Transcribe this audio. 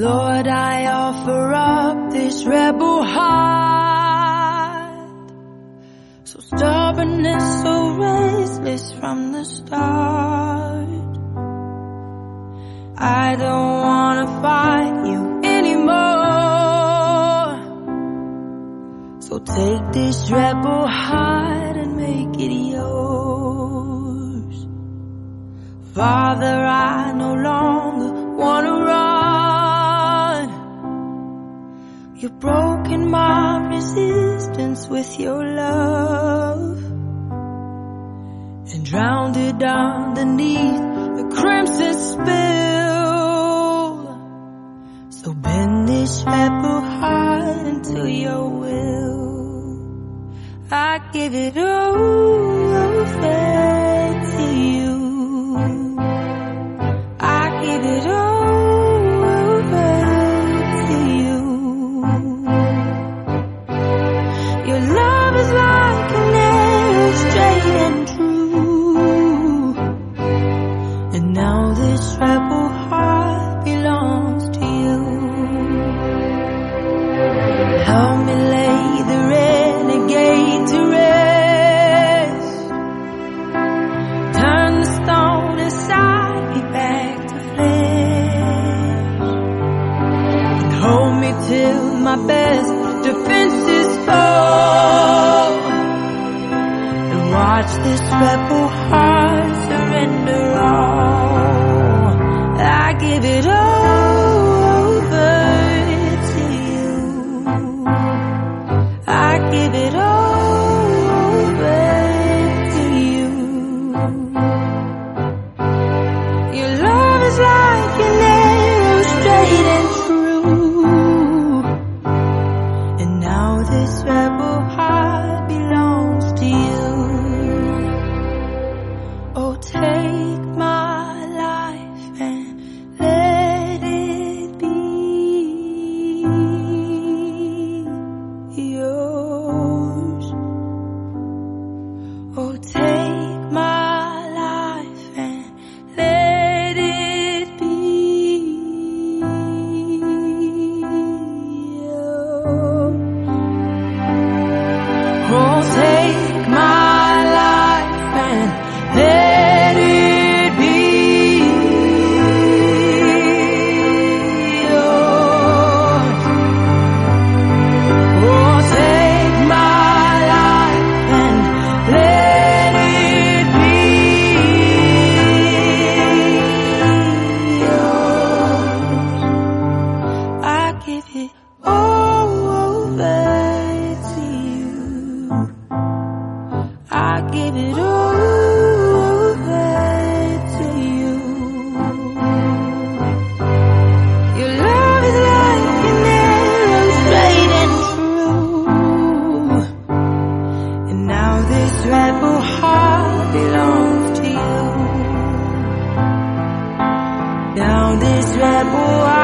Lord, I offer up this rebel heart. So stubbornness, so restless from the start. I don't wanna fight you anymore. So take this rebel heart and make it yours. Father, I no longer wanna broken my resistance with your love and drowned it underneath the crimson spill. So bend this rebel heart into your will. I give it all over this rebel heart belongs to you. Help me lay the renegade to rest. Turn the stone back to flesh. And hold me till my best defenses fall. And watch this rebel give it over Oh, give it all over to you. I give it all over to you. Your love is like an arrow straight and true. And now this rebel heart belongs to you. Now this rebel heart